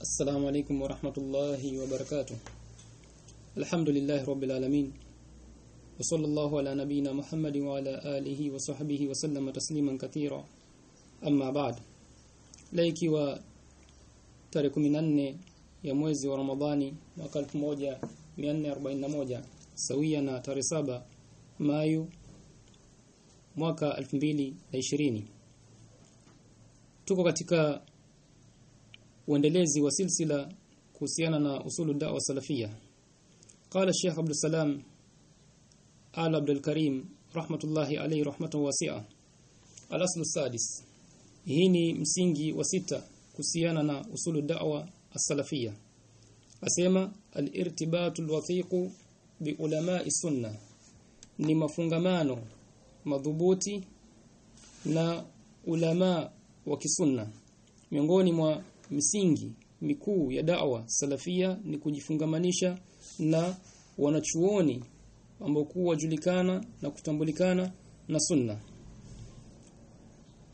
السلام عليكم ورحمة الله وبركاته الحمد لله رب العالمين وصلى الله على نبينا محمد وعلى آله وصحبه وسلم تسليما كثيرا أما بعد لaikiwa tarehe 14 ya mwezi wa Ramadhani mwaka 1441 sawia na tarehe saba Mayu mwaka 2020 tuko katika uendelezi wa silsila kuhusiana na usulu da'wa salafia. Qala Sheikh Abdul Salam Al Abdul Karim rahmatullahi alayhi rahmatan wasi'a. Al-aslu sadis. Hii ni msingi wa sita kuhusiana na usulu da'wa as-salafia asema al-irtibatu al-wathiqu bi ulama'i sunna ni mafungamano madhubuti na ulama wa kisunna miongoni mwa misingi mikuu ya da'wa salafia ni kujifungamanisha na wanachuoni ambao kuwa na kutambulikana na sunna.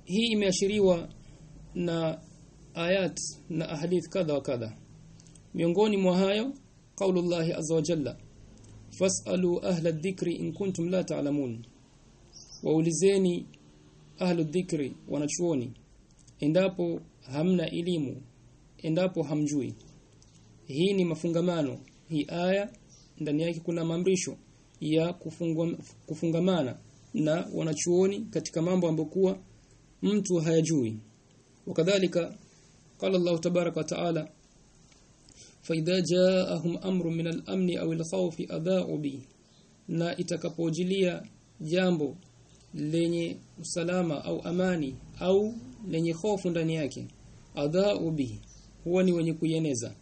Hii imeashiriwa na ayat na ahadith kadha wa kadha. Miongoni mwa hayo qaulullahi azza wa jalla fasalu ahla dhikri in kuntum la ta'lamun. Ta waulizeni ahlu dhikri wanachuoni endapo hamna elimu endapo hamjui. Hii ni mafungamano hii aya ndani yake kuna maamrisho ya kufungwa, kufungamana na wanachuoni katika mambo ambayo kuwa mtu hayajui. Wakadhalika qala Allah tabaraka wa taala faidha jaahum amru min al-amn aw al-khawf adaa'u bi na itakapojilia jambo lenye usalama au amani au lenye hofu ndani yake. Adhau bihi huwa ni wenye kuieneza.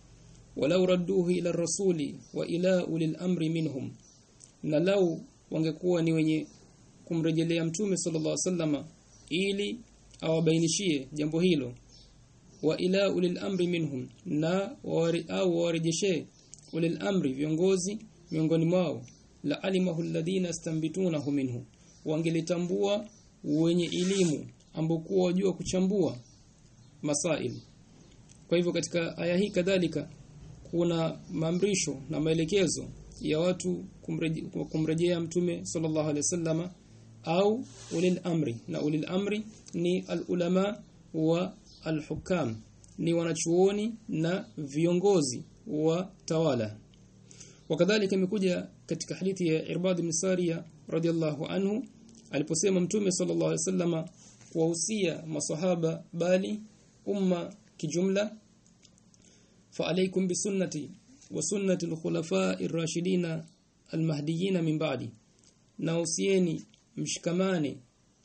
Walau radduhu ila rasuli wa ila ulil amri minhum na lau wangekuwa ni wenye kumrejelea mtume sallallahu alaihi wasallama ili awabainishie jambo hilo. Wa ila ulil amri minhum na wari, au warejeshe ulil amri viongozi miongoni mwao. La alimahu alladhina istambitunahu minhu wangelitambua wenye elimu ambokuwa wajua kuchambua masail. Kwa hivyo katika aya hii kadhalika kuna maamrisho na maelekezo ya watu kumreje, kumrejea mtume sallallahu alaihi wasallama au ulil amri. Na ulil amri ni alulama wa alhukam ni wanachuoni na viongozi wa tawala. Wakadhalika imekuja katika hadithi ya Irbad ibn Sariya radhiallahu anhu aliposema mtume sallallahu alaihi wasallama kuwahusia masahaba bali umma kijumla. Fa alaykum bi sunnati wa sunnati al-khulafa'ir ar-rashidina al-mahdiyina min ba'di. Nausieni mshikamane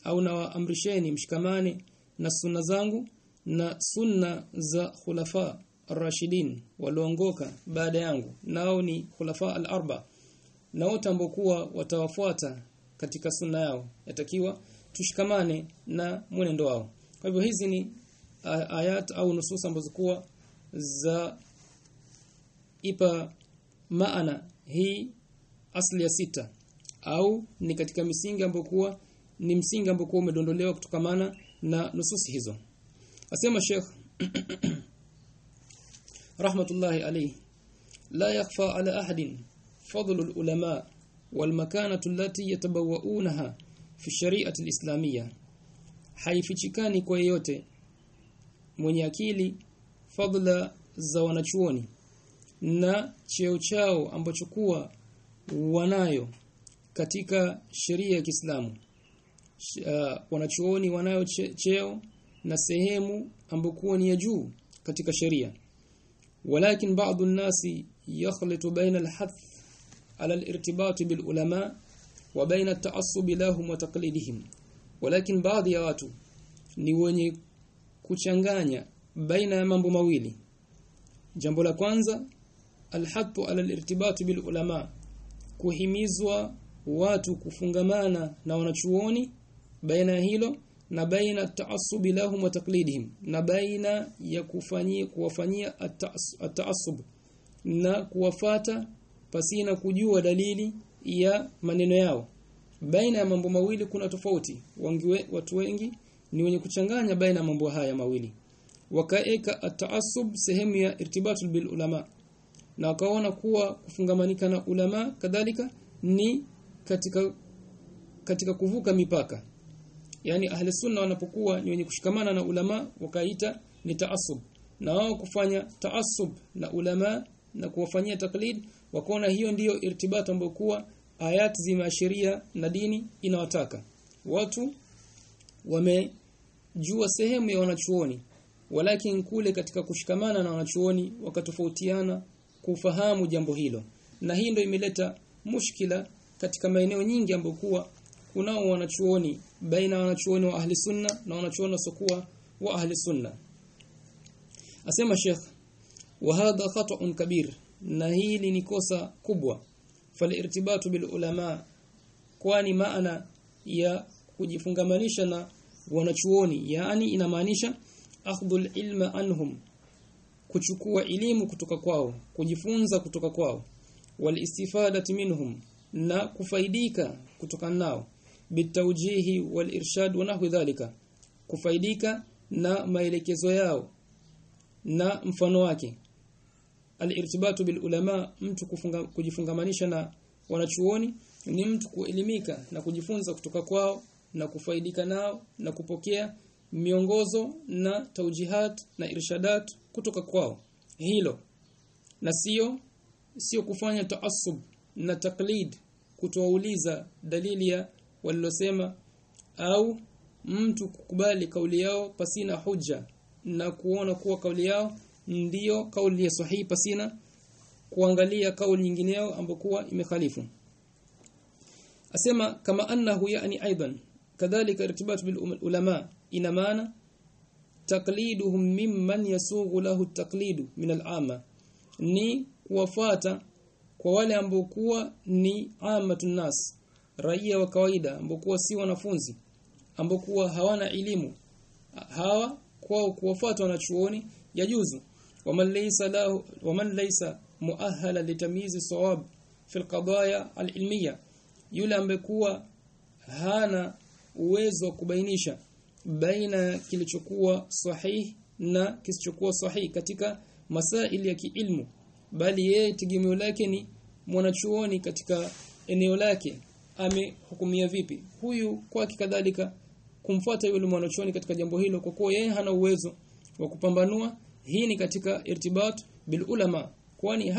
au nawaamrisheni mshikamane na sunna zangu na sunna za khulafa ar-rashidin walioongoka baada yangu. Nao ni khulafa al-arba. Na tambokuwa watawafuata katika sunna yao yatakiwa tushikamane na mwenendo wao. Kwa hivyo hizi ni ayat au nusus ambazo kuwa za ipa maana hii asli ya sita. Au ni katika misingi ambayo kuwa ni msingi ambao kuwa umedondolewa kutokamana na nususi hizo. Asema Sheikh rahmatullahi alayhi la yakhfa ala ahadin fadlu al-ulama wal makanatu allati yatabawwaunaha fi shari'ati al-islamiyya. Haifichikani kwa yeyote mwenye akili fadla za wanachuoni na cheo chao ambacho kuwa wanayo katika sheria ya Kiislamu. Uh, wanachuoni wanayo cheo na sehemu ambokuwa ni ya juu katika sheria. Walakin baadhi nasi yakhlitu baina alhath ala al-irtibat bil at-ta'assub lahum wa taqlidihim. Walakin baadhi ya watu ni wenye kuchanganya baina ya mambo mawili. Jambo la kwanza alhattu ala alirtibat bil ulama kuhimizwa watu kufungamana na wanachuoni baina hilo na baina ta'assub lahum wa taqlidihim na baina ya kufanyia kuwafanyia at-ta'assub na kuwafata pasina kujua dalili ya maneno yao. Baina ya mambo mawili kuna tofauti. Wangiwe, watu wengi ni wenye kuchanganya baina ya mambo haya mawili. Wakaeka at-ta'assub sehemu ya irtibatu bil ulama. Na wakaona kuwa kufungamanika na ulama kadhalika ni katika katika kuvuka mipaka. Yani ahli sunna wanapokuwa ni wenye kushikamana na ulama wakaita ni taasub na wao kufanya taasub na ulama na kuwafanyia taklid wakaona hiyo ndiyo irtibata ambayo kuwa ayat zimeashiria na dini inawataka. Watu wamejua sehemu ya wanachuoni walakin kule katika kushikamana na wanachuoni wakatofautiana kufahamu jambo hilo. Na hii ndio imeleta mushkila katika maeneo nyingi ambayo kuwa kunao wanachuoni baina wanachuoni wa ahli sunna na wanachuoni wasokuwa wa ahli sunna. Asema Sheikh wa hadha khata'un kabir na hili ni kosa kubwa. Falirtibatu bil ulama kwani maana ya kujifungamanisha na wanachuoni yani inamaanisha akhdhul ilma anhum kuchukua elimu kutoka kwao kujifunza kutoka kwao. Walistifadati minhum na kufaidika kutoka nao. Bitawjihi walirshad wa nahwi dhalika kufaidika na maelekezo yao na mfano wake alirtibatu bil ulama mtu kufunga, kujifungamanisha na wanachuoni ni mtu kuelimika na kujifunza kutoka kwao na kufaidika nao na kupokea miongozo na taujihat na irshadat kutoka kwao. Hilo na sio sio kufanya taasub na taklid kutouliza dalili ya walilosema au mtu kukubali kauli yao pasina hujja na kuona kuwa kauli yao ndiyo kauli ya sahihi pasina kuangalia kauli nyingineo ambokuwa imekhalifu asema kama annahu yani aidan kadhalika irtibat bil ulama ina maana taqliduhum mimman yasughu lahu taqlidu min al-amma ni kuwafata kwa wale ambao kuwa ni amatun nas raia wa kawaida ambao kuwa si wanafunzi ambao kuwa hawana elimu. Hawa kwao kuwafuata wanachuoni yajuzu waman ليس له ومن laysa muahala لتمييز sawab fi alqadaya alilmiya yule ambaye kuwa hana uwezo wa kubainisha baina kilichokuwa sahihi na kisichokuwa sahihi katika masaili ya kiilmu bali yeye tegemeo lake ni mwanachuoni katika eneo lake amehukumia vipi? Huyu kwa kadhalika kumfuata yule mwanachuoni katika jambo hilo kwa kuwa yeye hana uwezo wa kupambanua hii ni katika irtibat bil ulama kwani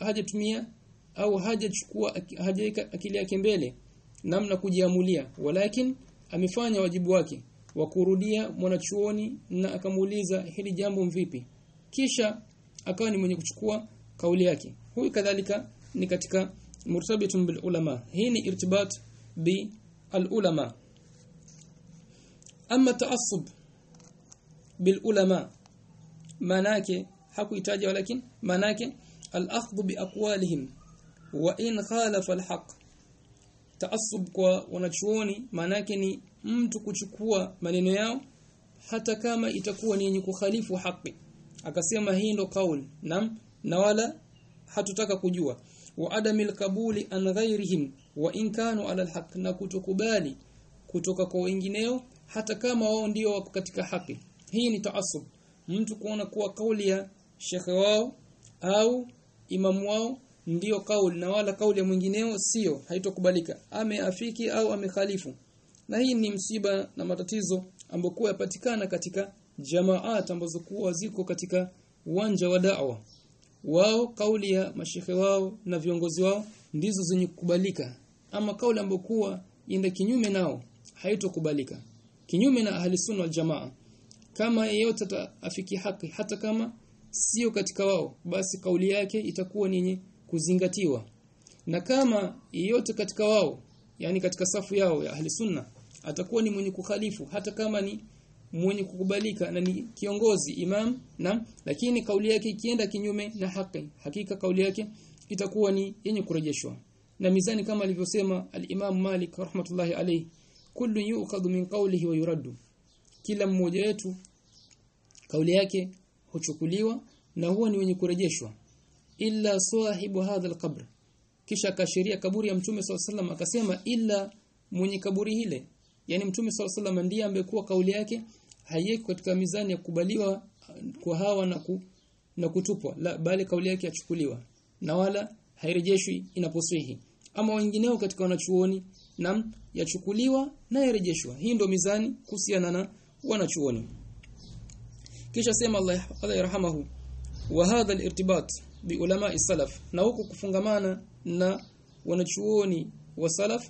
hajatumia haja au hajachukua hajaweka akili yake mbele namna kujiamulia. Walakin amefanya wajibu wake wa kurudia mwanachuoni na akamuuliza hili jambo mvipi. Kisha akawa ni mwenye kuchukua kauli yake. Huyu kadhalika ni katika murtabitun bil ulama. Hii ni irtibat bi al ulama. Ama taassub bil ulama manake hakuitaja walakin manake al akhdhu bi aqwalihim wa in khalafa al-haq. Taassub kwa wanachuoni manake ni mtu kuchukua maneno yao hata kama itakuwa ni yenye kukhalifu haki akasema hii ndo kauli nam na wala hatutaka kujua. Wa adamil kabuli an ghairihim wa in kanu ala alhaq na kutokubali kutoka kwa wengineo hata kama wao ndio wako katika haki hii ni taasub mtu kuona kuwa kauli ya shekhe wao au imamu wao ndiyo kauli na wala kauli ya mwingineo sio haitokubalika. Ameafiki au amekhalifu. Na hii ni msiba na matatizo ambayo yapatikana katika jamaat ambazo kuwa ziko katika uwanja wa da'wa. Wao kauli ya mashehe wao na viongozi wao ndizo zenye kukubalika. Ama kauli ambayo kuwa inda kinyume nao haitokubalika. Kinyume na ahli sunna wal jamaa kama yeyote atafiki haki hata kama sio katika wao basi kauli yake itakuwa ni kuzingatiwa. Na kama yeyote katika wao yani katika safu yao ya ahli sunna atakuwa ni mwenye kukhalifu hata kama ni mwenye kukubalika na ni kiongozi imam na lakini kauli yake ikienda kinyume na haki hakika kauli yake itakuwa ni yenye kurejeshwa. Na mizani kama alivyosema al-Imam Malik rahmatullahi alayhi kullu yu'khadhu min qawlihi wa yuraddu kila mmoja wetu kauli yake huchukuliwa na huwa ni wenye kurejeshwa. Illa sahibu hadha al-qabr. Kisha kashiria kaburi ya mtume SAW akasema illa mwenye kaburi hile. Yani mtume SAW ndiye amekuwa kauli yake haiyeki katika mizani ya kukubaliwa kwa hawa na ku, na kutupwa. La bali kauli yake yachukuliwa na wala hairejeshwi inaposwihi ama wengineo katika wanachuoni nam yachukuliwa na yarejeshwa hii ndo mizani kuhusiana na wanachuoni kisha sema Allah Allah yarhamahu wa hadha al-irtibat bi ulama salaf na huku kufungamana na wanachuoni wa salaf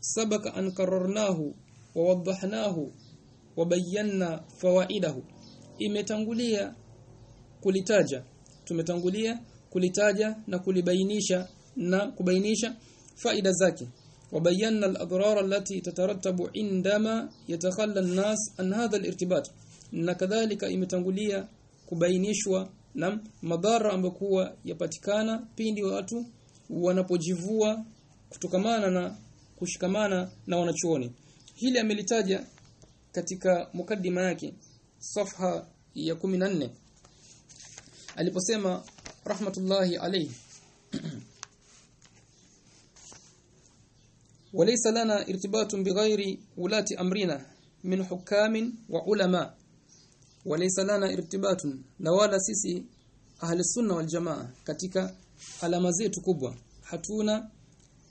sabaka an kararnahu wa waddahnahu wa bayyana fawaidahu. Imetangulia kulitaja tumetangulia kulitaja na kulibainisha na kubainisha faida zake وبينا الاضرار التي تترتب عندما يتخلى الناس عن هذا الارتباط na kadhalika imetangulia kubainishwa na madhara ambayo yapatikana pindi watu wanapojivua kutokamana na kushikamana na wanachuoni hili amelitaja katika mukaddima yake safha ya 14 aliposema rahmatullahi alayhi وليس لنا ارتباط بغير ولاة أمرنا من حكام وعلماء وليس لنا ارتباط na wala sisi ahli sunna wal jamaa katika alama zetu kubwa hatuna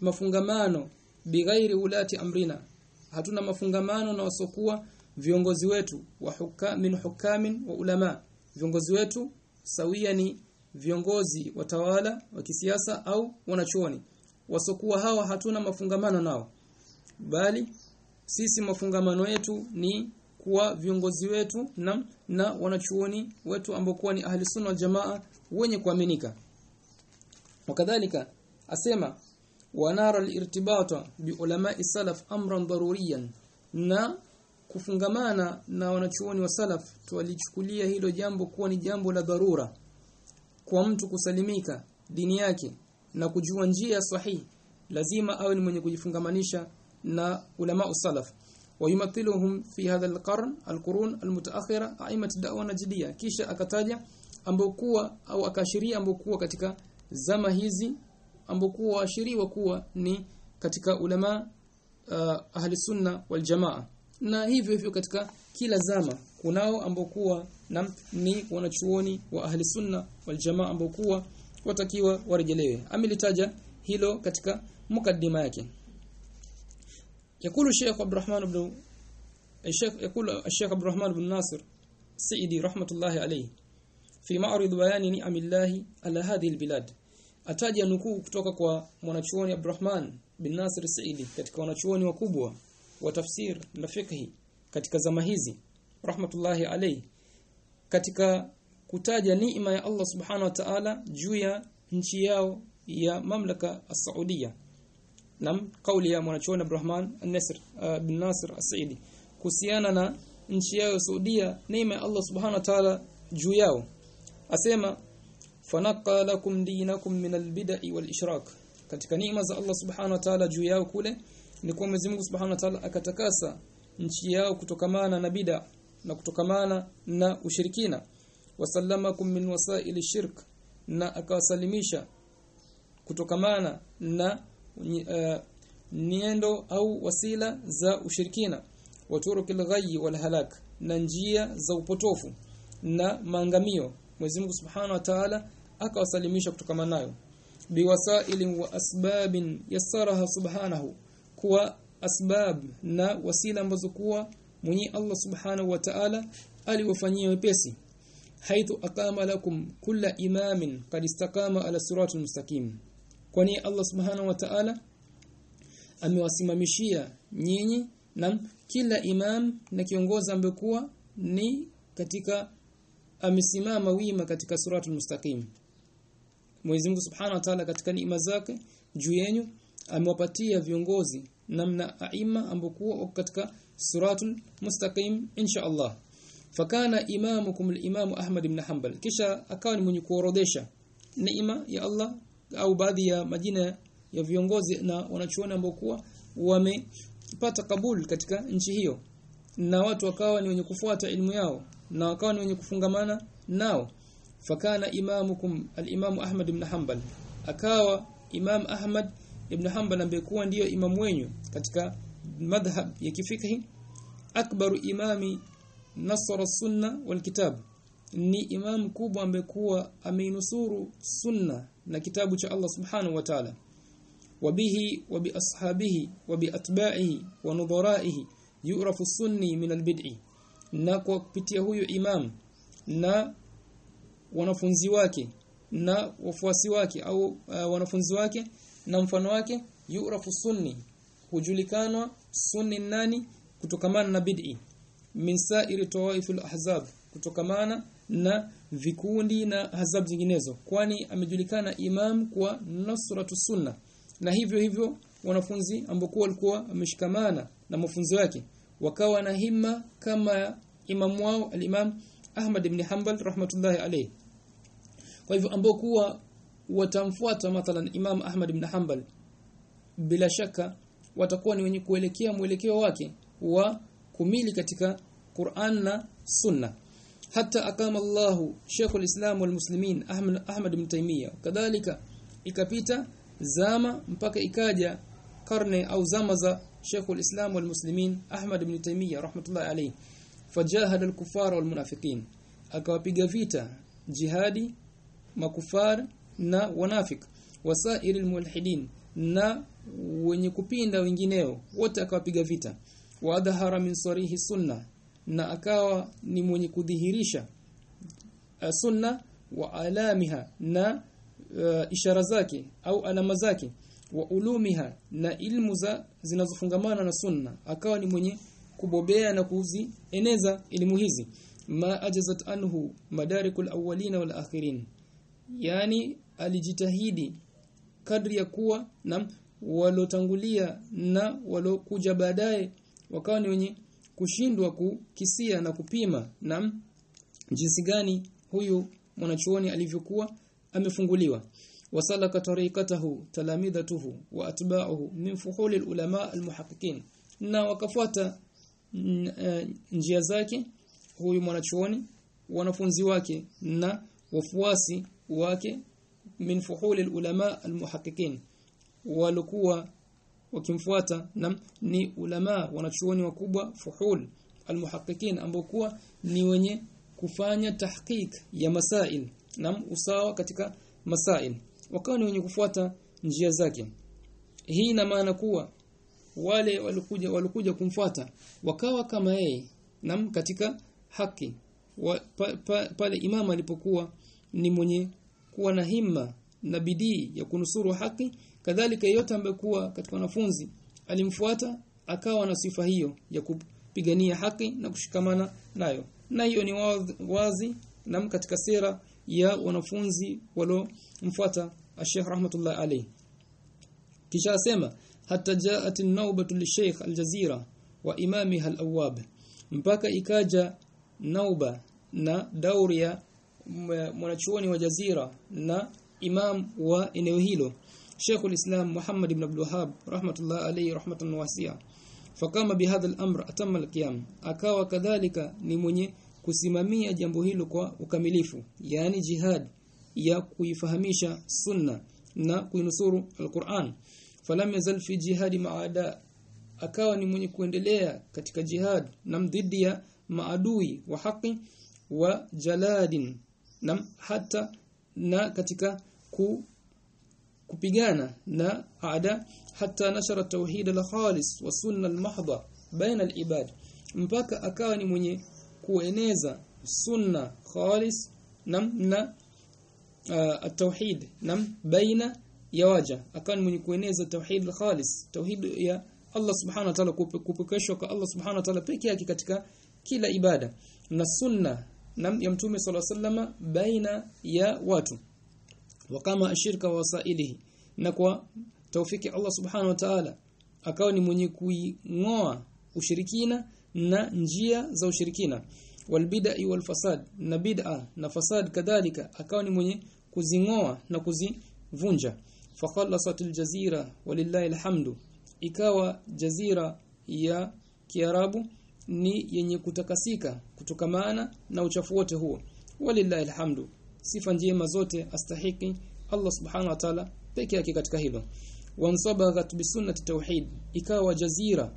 mafungamano bighairi ulati amrina hatuna mafungamano na wasokuwa viongozi wetu wa hukam min hukamin wa ulama viongozi wetu sawia ni viongozi watawala wa kisiasa au wanachuoni wasokuwa hawa hatuna mafungamano nao. Bali sisi mafungamano yetu ni kuwa viongozi wetu na, na wanachuoni wetu ambao kuwa ni ahli sunna jamaa wenye kuaminika. Wakadhalika asema wanara al-irtibata bi ulama'i salaf amran daruriyan. Na kufungamana na wanachuoni wa salaf tuwalichukulia hilo jambo kuwa ni jambo la dharura. Kwa mtu kusalimika dini yake na kujua njia sahihi lazima awe ni mwenye kujifungamanisha na ulama usalaf wayumathiluhum fi hadha alqarn alqurun almutaakhira aimat da'wa najdiya kisha akataja ambokuwa au akashiria ambokuwa katika zama hizi ambokuwa waashiriwa kuwa ni katika ulama uh, ahli sunna wal jamaa. Na hivyo hivyo katika kila zama kunao ambokuwa na ni wanachuoni wa ahli sunna wal jamaa ambokuwa watakiwa warejelewe. Amelitaja hilo katika mukaddima yake. Yakulu Sheikh Abdurrahman ibn eh, Sheikh yakulu eh, Sheikh Abdurrahman ibn Nasir Saidi rahmatullahi alayhi. Fi ma'rid bayani ni'am Allah ala hadhihi albilad. Ataja nukuu kutoka kwa mwanachuoni Abdurrahman bin Nasir Saidi katika wanachuoni wakubwa wa tafsir na fiqh katika zama hizi rahmatullahi alayhi. Katika kutaja neema ya Allah subhanahu wa ta'ala juu ya nchi yao ya mamlaka as-Saudia nam kauli ya mwanachuoni Abdurrahman an-Nasr uh, bin Nasr as-Saidi. Kuhusiana na nchi yao Saudia neema ya Allah subhanahu wa ta'ala juu yao. Asema fanaqa lakum dinakum min al-bid'i wal-ishrak. Katika neema za Allah subhanahu wa ta'ala juu yao kule ni kwa Mwenyezi Mungu subhanahu wa ta'ala akatakasa nchi yao kutokamana na bid'a na kutokamana na ushirikina wasallamakum min wasaili shirk na akawasalimisha kutokamana na uh, niendo au wasila za ushirikina waturukil ghayyi wal halak na njia za upotofu na maangamio. Mwenyezi Mungu Subhanahu wa Ta'ala akawasalimisha kutokamana nayo. Biwasailin wa asbabin yassaraha subhanahu kuwa asbab na wasila ambazo kuwa mwenye Allah Subhanahu wa Ta'ala aliwafanyia wepesi haithu aqama lakum kulla imamin qad istaqama ala siratul mustaqim. Kwani Allah Subhanahu wa Ta'ala amewasimamishia nyinyi na kila imam na kiongozi ambekuwa ni katika amesimama wima katika suratul mustaqim? Mwenyezi Mungu Subhanahu wa Ta'ala katika neema zake juu yenu amewapatia viongozi namna aima ambokuwa katika suratul mustaqim insha Allah fakana imamukum al-imam Ahmad ibn Hanbal. Kisha akawa ni mwenye kuorodesha neema ya Allah au baadhi ya majina ya viongozi na wanachuoni ambao kuwa wamepata kabul katika nchi hiyo. Na watu wakawa ni wenye kufuata ilmu yao na wakawa ni wenye kufungamana nao. Fakana imamukum al-imam Ahmad ibn Hanbal. Akawa imam Ahmad ibn Hanbal ambaye kuwa ndiyo imamu wenyu katika madhhab ya kifikhi. Akbaru imami nasara sunna wal kitab. Ni imam kubwa amekuwa kuwa ameinusuru sunna na kitabu cha Allah subhanahu wa ta'ala. Wabihi wa biashabihi wa biatba'ihi wa nudharaihi yu'rafu sunni min albid'i. Na kwa kupitia huyo imam na wanafunzi wake na wafuasi wake au uh, wanafunzi wake na mfano wake yu'rafu sunni. Hujulikanwa sunni nani? Kutokamana na bid'i min sa'iri tawaifil ahzab kutokamana na vikundi na hazab zinginezo kwani amejulikana imam kwa nusratu sunna. Na hivyo hivyo wanafunzi ambao walikuwa ameshikamana na mafunzo yake wakawa na himma kama imam wao al-imam Ahmad ibn Hanbal rahmatullahi alayhi. Kwa hivyo ambao kuwa watamfuata mathalan Imam Ahmad ibn Hanbal bila shaka watakuwa ni wenye kuelekea mwelekeo wake wa kumili katika Qur'an na Sunna hata akama Allahu Sheikh al-Islam wal Muslimin Ahmad Ahmad ibn Taymiyyah kadhalika ikapita zama mpaka ikaja karne au zama za Sheikh al-Islam wal Muslimin Ahmad ibn Taymiyyah rahmatullahi alayhi fajahada al-kuffara wal munafiqin akawapiga vita jihadi makufar na wanafik wasairi almulhidin na wenye kupinda wengineo wote akawapiga vita wadhahara min sarihi sunna na akawa ni mwenye kudhihirisha uh, sunna wa alamiha na uh, ishara zake au alama zake wa ulumiha na ilmu za zinazofungamana na sunna. Akawa ni mwenye kubobea na kuzieneza elimu hizi. Ma ajazat anhu madarikul awwalina wal akhirin. Yani alijitahidi kadri ya kuwa na walotangulia na walokuja baadaye wakawa ni wenye kushindwa kukisia na kupima na jinsi gani huyu mwanachuoni alivyokuwa amefunguliwa. Wasalaka tariqatahu talamidatuhu wa atba'uhu min fuhul ulama almuhaqqiqin. Na wakafuata njia zake huyu mwanachuoni wanafunzi wake na wafuasi wake min fuhul ulama almuhaqqiqin. Walikuwa wakimfuata na ni ulama wanachuoni wakubwa fuhul almuhaqqiqin ambao kuwa ni wenye kufanya tahqiq ya masail na usawa katika masail. Wakawa ni wenye kufuata njia zake. Hii ina maana kuwa wale walikuja walikuja kumfuata wakawa kama yeye nam katika haki. Wa, pa, pa, pale imam alipokuwa ni mwenye kuwa na himma na bidii ya kunusuru haki kadhalika yeyote ambaye kuwa katika wanafunzi alimfuata akawa na sifa hiyo ya kupigania haki na kushikamana nayo. Na hiyo ni wazi, na katika sera ya wanafunzi waliomfuata Sheikh rahmatullah alayhi. Kisha asema hatta jaat an-nawbatu li-Sheikh al-Jazira wa imamiha al-Awwab. Mpaka ikaja nauba na dauri ya mwanachuoni wa Jazira na imam wa eneo hilo Sheikh al-Islam Muhammad ibn Abdul Wahhab rahmatullah alayhi rahmatan wasi'a. Fakama bihadha al-amr atamma al-qiyam. Akawa kadhalika ni mwenye kusimamia jambo hilo kwa ukamilifu yani jihad ya kuifahamisha sunna na kuinusuru al-Qur'an. Falam yazal fi jihadi maada. Akawa ni mwenye kuendelea katika jihad na mdhidi ya maadui wa haki wa jaladin na hata na katika ku, kupigana na ada hata nashara tauhid al-khalis wa sunna al-mahdha baina al-ibad. Mpaka akawa ni mwenye kueneza sunna khalis nam na uh, at-tauhid nam baina ya waja. Akawa ni mwenye kueneza tauhid al-khalis tauhid ya Allah subhanahu wa ta'ala kupokeshwa kwa Allah subhanahu wa ta'ala pekee yake katika kila ibada. Na sunna nam ya mtume sallallahu alaihi wasallam baina ya watu wakama ashirka wa wasailihi na kwa taufiki Allah subhanahu wa ta'ala akawa ni mwenye kuingoa ushirikina na njia za ushirikina. Walbid'i walfasad na bid'a na fasad kadhalika akawa ni mwenye kuzingoa na kuzivunja. Fakhallasatil jazira walillahi alhamdu ikawa jazira ya kiarabu ni yenye kutakasika kutokamana na uchafu wote huo. Walillahi alhamdu sifa njema zote astahiki. Allah subhanahu wa ta'ala peke yake katika hilo. Wansabaghat bisunnati tauhid ikawa jazira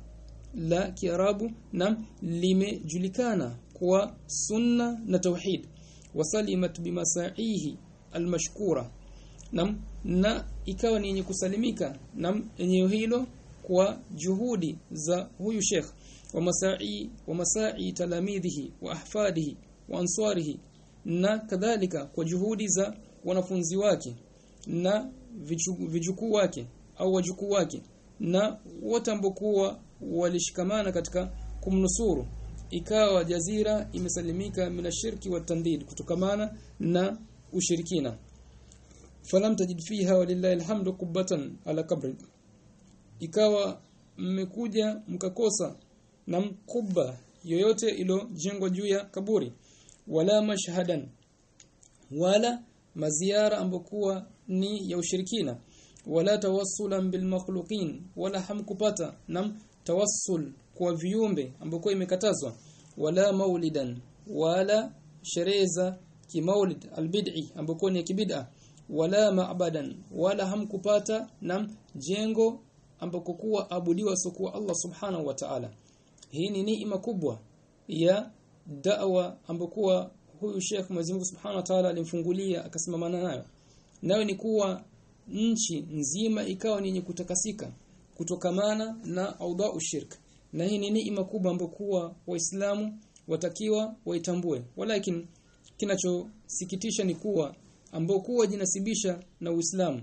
la kiarabu na limejulikana kwa sunna na tauhid. Wasalimat bimasaihi almashkura nam na ikawa ni yenye kusalimika nam eneo hilo kwa juhudi za huyu sheikh. Wa masai wa masai talamidhihi wa ahfadihi wa answarihi na kadhalika kwa juhudi za wanafunzi wake na vijukuu wake au wajukuu wake na wote ambokuwa walishikamana katika kumnusuru. Ikawa jazira imesalimika mina shirki wa tandid kutokamana na ushirikina. Falam tajid fiha walillahi alhamdu qubatan ala kabri ikawa mmekuja mkakosa na mkubba yoyote ilojengwa juu ya kaburi wala mashhadan wala maziara ambokuwa ni ya ushirikina wala tawassulan bil makhluqin wala hamkupata nam tawassul kwa viumbe ambokuwa imekatazwa wala maulidan wala shereza za kimaulid albid'i ambokuwa ni kibid'a wala ma'badan wala hamkupata nam jengo ambako kuwa abudiwa sokuwa Allah subhanahu wa ta'ala. Hii ni neema kubwa ya da'wa ambokuwa huyu Sheikh Mwenyezi Mungu Subhanahu wa Ta'ala alimfungulia akasimamana nayo. Nayo ni kuwa nchi nzima ikawa ni yenye kutakasika kutokamana na audha ushirk na hii ni neema kubwa ambokuwa waislamu watakiwa waitambue. Walakin kinachosikitisha ni kuwa ambao kuwa jinasibisha na Uislamu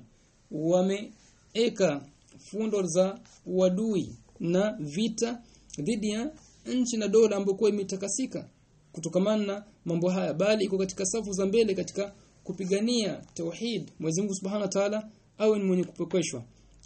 wameeka fundo za uadui na vita dhidi ya nchi na dola ambayo imetakasika kutokamana na mambo haya bali iko katika safu za mbele katika kupigania tauhid Mwenyezi Mungu Subhanahu wa Ta'ala awe ni mwenye kupokeshwa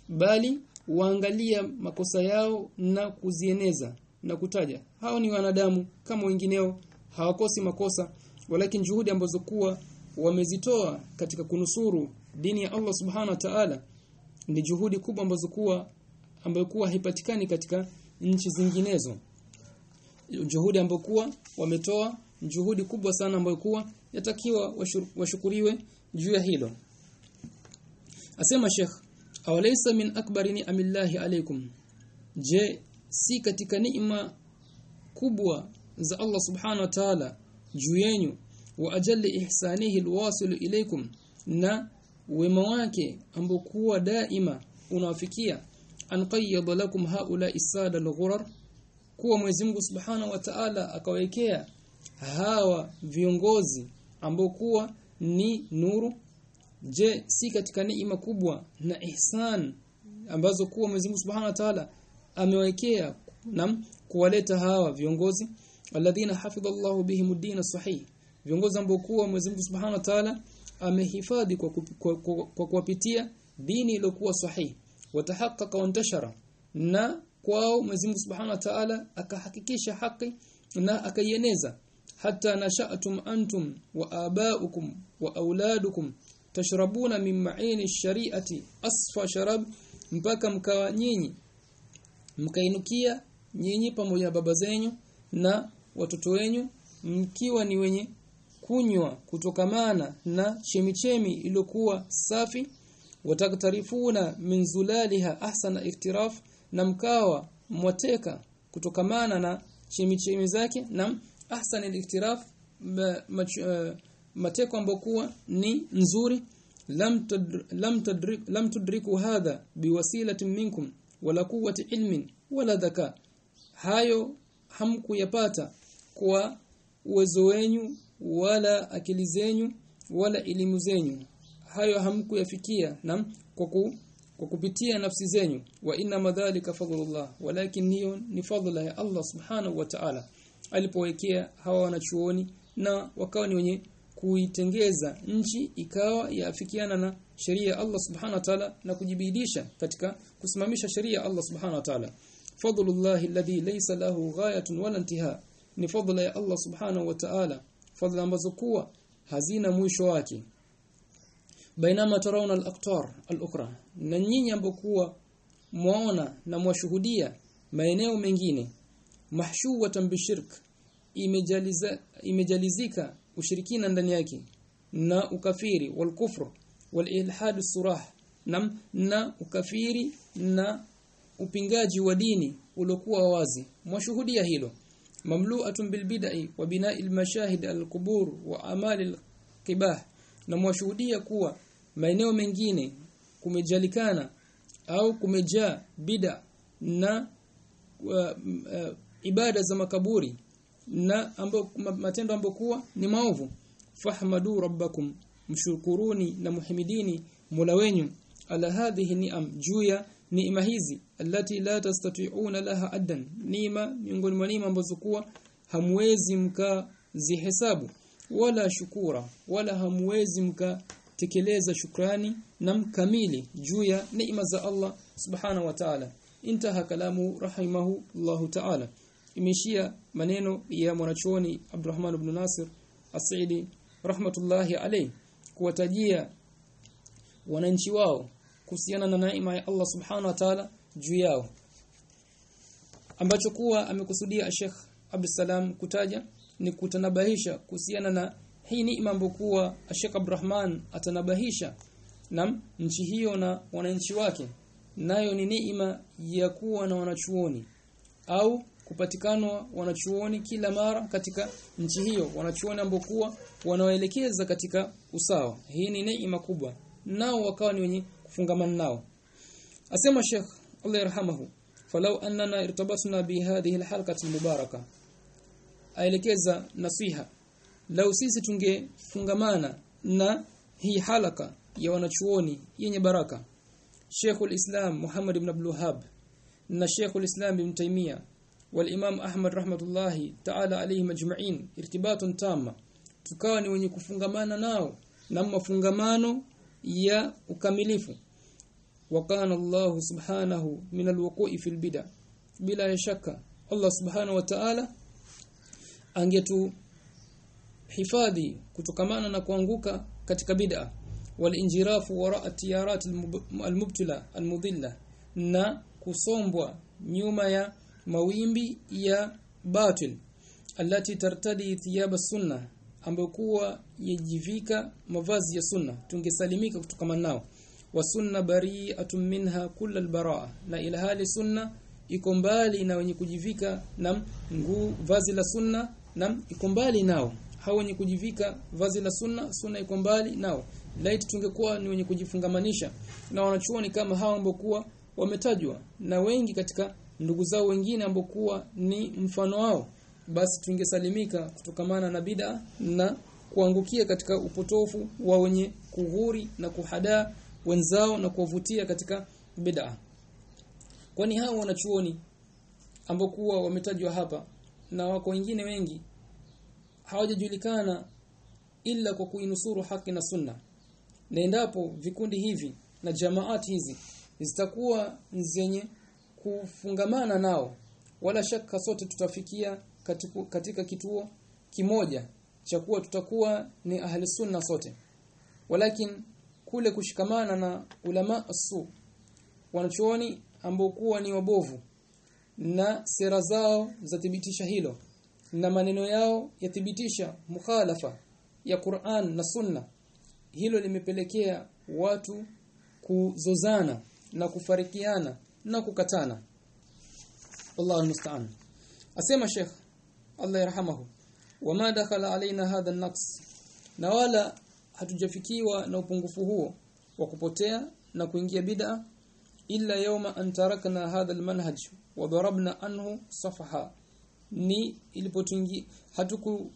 bali waangalia makosa yao na kuzieneza na kutaja. Hao ni wanadamu kama wengineo hawakosi makosa walakin juhudi ambazo kuwa wamezitoa katika kunusuru dini ya Allah Subhanahu wa Ta'ala ni juhudi kubwa ambazo kuwa ambayo kuwa haipatikani katika nchi zinginezo juhudi ambayo kuwa wametoa juhudi kubwa sana ambayo kuwa yatakiwa washukuriwe juu ya hilo. Asema Sheikh awalaysa min akbari ni'amillahi alaykum. Je si katika neema kubwa za Allah subhanahu wa ta'ala juu yenu wa ajali ihsanihi alwasil ilaykum na wema wake ambokuwa daima unawafikia an qayyada lakum haula isada alghurar kuwa Mwenyezi Mungu Subhanahu wa Ta'ala akawekea hawa viongozi ambao kuwa ni nuru. Je si katika neema kubwa na ihsan ambazo kuwa Mwenyezi Mungu Subhanahu wa Ta'ala amewekea nam kuwaleta hawa viongozi? Alladhina hafidhallahu bihim ad-din sahih viongozi ambao kuwa Mwenyezi Mungu Subhanahu wa Ta'ala amehifadhi kwa kuwapitia dini iliyokuwa sahihi watahaqqaqa wantashara na kwao Mwenyezi Mungu Subhanahu wa Ta'ala akahakikisha haki na akaieneza. Hata nasha'tum antum wa aba'ukum wa auladukum tashrabuna min ma'ini shari'ati asfa sharab mpaka mkawa nyinyi mkainukia nyinyi pamoja na baba zenyu na watoto wenyu mkiwa ni wenye kunywa kutokamana na chemichemi iliyokuwa safi. Wataktarifuna min zulaliha ahsana iktiraf na mkawa mwateka kutokamana na chemichemi zake na ahsan al-iktiraf mateko ambokuwa ni nzuri. Lam tudrik, lam lam tudriku hadha biwasilatin minkum wala quwwati ilmin wala dhaka. Hayo hamkuyapata kwa uwezo wenyu wala akili zenyu wala elimu zenyu. Hayo hamkuyafikia na kwa kwa kupitia nafsi zenyu wa inna madhalika fadlullah walakin hiyo ni fadla ya Allah subhanahu wa ta'ala. Alipowekea hawa wanachuoni na wakawa ni wenye kuitengeza nchi ikawa yafikiana na sheria ya Allah subhanahu wa ta'ala na kujibidisha katika kusimamisha sheria ya Allah subhanahu wa ta'ala. Fadlullah alladhi laysa lahu ghayatun wala intiha ni fadla ya Allah subhanahu wa ta'ala fadla ambazo kuwa hazina mwisho wake bainama tarawna al-aqtar al-ukra na nyinyi ambokuwa muona na mwashuhudia maeneo mengine mahshuwatan bishirk imejaliza imejalizika ushirikina ndani yake na ukafiri walkufru walilhad wal ilhad surah na, na ukafiri na upingaji wa dini uliokuwa wazi. Mwashuhudia hilo. Mamlu'atun bilbidai wa bina'i mashahid al wa amal alqibah na mwashuhudia kuwa maeneo mengine kumejalikana au kumejaa bid'a na uh, uh, ibada za makaburi na ambo, matendo ambayo kuwa ni maovu. Fahmadu rabbakum mshukuruni na muhimidini mola wenyu. Ala hadhihi ni'am juya neema hizi allati la tastati'una laha addan. Neema miongoni mwa neema ambazo kuwa hamwezi mka zihesabu wala shukura wala hamwezi mkatekeleza shukrani na mkamili juu ya neema za Allah subhana wa ta'ala. Intaha kalamu rahimahu Allah ta'ala. Imeshia maneno ya mwanachuoni Abdurrahman ibn Nasir As-Saidi rahmatullahi alayhi kuwatajia wananchi wao kuhusiana na neema ya Allah subhana wa ta'ala juu yao. Ambacho kuwa amekusudia Sheikh Abdussalam kutaja ni kutanabahisha kuhusiana na hii neema ambokuwa Sheikh Abdurrahman atanabahisha nam nchi hiyo na wananchi wake. Nayo ni neema ya kuwa na wanachuoni au kupatikanwa wanachuoni kila mara katika nchi hiyo. Wanachuoni ambao ambokuwa wanaoelekeza katika usawa. Hii ni neema kubwa. Nao wakawa ni wenye kufungamana nao. Asema Sheikh Allah yarhamahu falau annana irtabatna bi hadhihi alhalqati almubaraka. Aelekeza nasiha lau sisi tungefungamana na hii halaka ya wanachuoni yenye baraka Sheikhul Islam Muhammad ibn Abdul Wahhab na Sheikhul Islam Ibn Taymiyyah والامام احمد رحمه الله تعالى عليهم اجمعين irtibatun tamma tukawa ni wenye kufungamana nao na mafungamano ya ukamilifu wakana Allah subhanahu min alwuqu'i fil bid'a bila shaka Allah subhanahu wa ta'ala angetu hifadhi kutokamana na kuanguka katika bid'a. Walinjirafu wara tiyarat almubtila almudilla na kusombwa nyuma ya mawimbi ya batil alati tartadi thiyaba sunna ambayo kuwa yajivika mavazi ya sunna tungesalimika kutokamana nao. Wa sunna bari'atun minha kull albaraa na ilaha hali sunna iko mbali na wenye kujivika na nguu vazi la sunna na iko mbali nao hao wenye kujivika vazi la sunna sunna iko mbali nao. Light tungekuwa ni wenye kujifungamanisha na wanachuoni kama hao ambokuwa wametajwa na wengi katika ndugu zao wengine ambokuwa ni mfano wao basi tungesalimika kutokamana na bid'a na kuangukia katika upotofu wa wenye kughuri na kuhadaa wenzao na kuwavutia katika bid'a. Kwani hao wanachuoni ambokuwa wametajwa hapa na wako wengine wengi hawajajulikana ila kwa kuinusuru haki na sunna. Na endapo vikundi hivi na jamaati hizi zitakuwa zenye kufungamana nao wala shaka sote tutafikia katika, katika kituo kimoja cha kuwa tutakuwa ni ahli sunna sote. Walakin kule kushikamana na ulama su wanachuoni ambao kuwa ni wabovu na sera zao zathibitisha hilo na maneno yao yathibitisha mukhalafa ya Qur'an na Sunna. Hilo limepelekea watu kuzozana na kufarikiana na kukatana. Allah almusta'an. Asema Sheikh Allah yarhamahu wama dakhala alaina hadha an-naqs. Na wala hatujafikiwa na upungufu huo wa kupotea na kuingia bid'a illa yawma an tarakna hadha al-manhaj wa darabna anhu safaha ni ilipotungi hatuku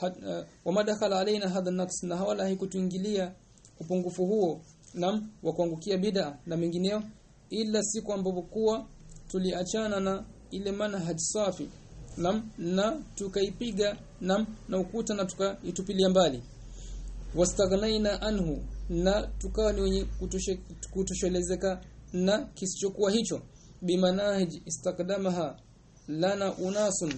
hat, uh, wamadakhala alaina hadha an-naqs na hawala haikutuingilia upungufu huo nam wa kuangukia bid'a na mengineo ila siku ambapo kuwa tuliachana na ile manhaj safi nam na tukaipiga nam na ukuta na tukaitupilia mbali. Wastaghnaina anhu na tukawa ni wenye kutoshelezeka na kisichokuwa hicho. Bimanahij istakdamaha lana unasun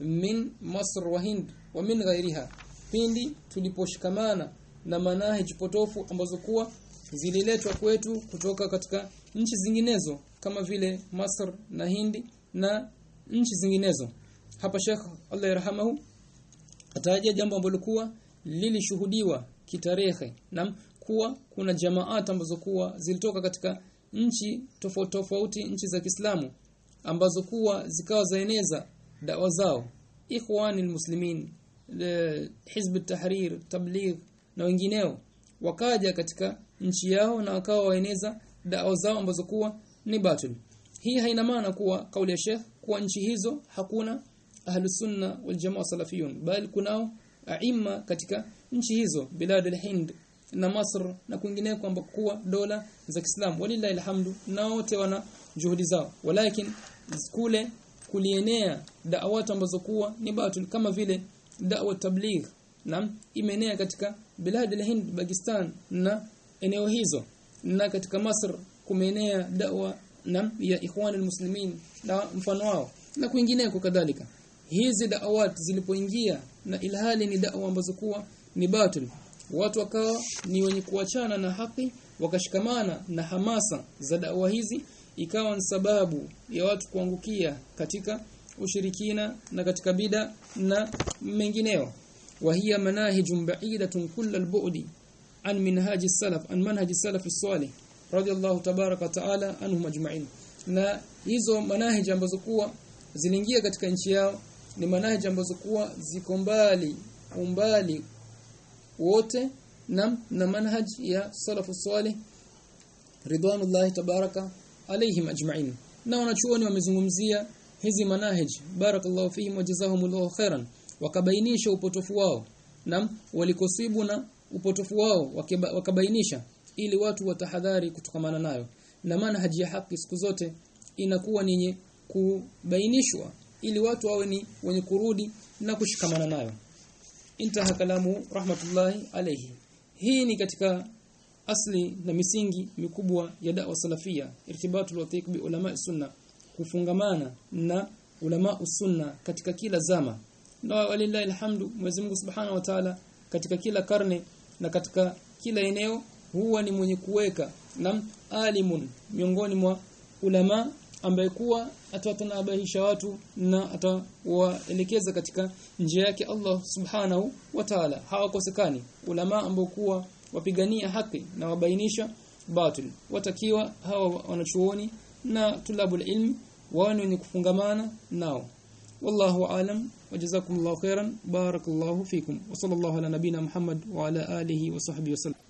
min Masr wa Hind wa min ghairiha. Pindi tuliposhikamana na manahij potofu ambazo kuwa zililetwa kwetu kutoka katika nchi zinginezo kama vile Masr na Hindi na nchi zinginezo. Hapa Sheikh Allah yarhamahu ataja jambo ambalo kuwa lilishuhudiwa kitarehe na kuwa kuna jamaat ambazo kuwa zilitoka katika nchi tofauti tofauti nchi za Kiislamu ambazo kuwa zikawa zaeneza dawa zao. Ikhwani muslimin hizb at-tahrir tabligh na wengineo. Wakaja katika nchi yao na wakawa waeneza dawa zao ambazo kuwa ni batil hii haina maana kuwa kauli ya Sheikh kuwa nchi hizo hakuna ahlus sunna wal jamaa salafiyun bali kunao aima katika nchi hizo bilad al-Hind na Masr na kwingineko kwamba kuwa dola za Kiislamu. Walillahi alhamdu na wote wana juhudi zao. Walakin kule kulienea da'awat ambazo kuwa ni batil kama vile da'wa tabligh. Naam imeenea katika bilad al-Hind Pakistan na eneo hizo. Na katika Masr kumeenea da'wa naam ya ikhwan almuslimin na mfano wao. Na kwingineko kadhalika. Hizi da'awat zilipoingia na ilhali ni da'wa ambazo kuwa ni batil watu wakawa ni wenye kuachana na haki wakashikamana na hamasa za da'wa hizi ikawa ni sababu ya watu kuangukia katika ushirikina na katika bida na mengineo وهي مناهج بعيدة كل البعد عن منهاج السلف عن منهج السلف الصالح رضي الله تبارك وتعالى عنهم اجمعين na hizo manahij ambazo kuwa ziliingia katika nchi yao ni manahij ambazo kuwa ziko mbali umbali wote na na manhaj ya salafu salih ridwanullahi tabaraka alaihim ajma'in. Na wanachuoni wamezungumzia hizi manahij. Barakallahu fihim wajazahumullahu khairan. Wakabainisha upotofu wao. Na walikosibu na upotofu wao wakabainisha ili watu watahadhari kutokamana nayo. Na manhaji ya haki siku zote inakuwa ni kubainishwa ili watu wawe ni wenye kurudi na kushikamana nayo. Intaha kalamu rahmatullahi alayhi. Hii ni katika asli na misingi mikubwa ya da'wa salafia irtibatul wathiq bi ulama sunna kufungamana na ulama sunna katika kila zama. Na walillahi alhamdu Mwenyezi Mungu Subhanahu wa Ta'ala katika kila karne na katika kila eneo huwa ni mwenye kuweka na alimun miongoni mwa ulama ambaye kuwa atawatanabahisha watu na atawaelekeza katika njia yake Allah Subhanahu wa Ta'ala. Hawakosekani. Ulama ambao kuwa wapigania haki na wabainisha batil. Watakiwa hawa wanachuoni na tulabul ilm wawe ni kufungamana nao. Wallahu alam wajazakumullahu khairan barakallahu fikum. Wa sallallahu ala nabina muhammad wa ala alihi wa sahbihi wasallam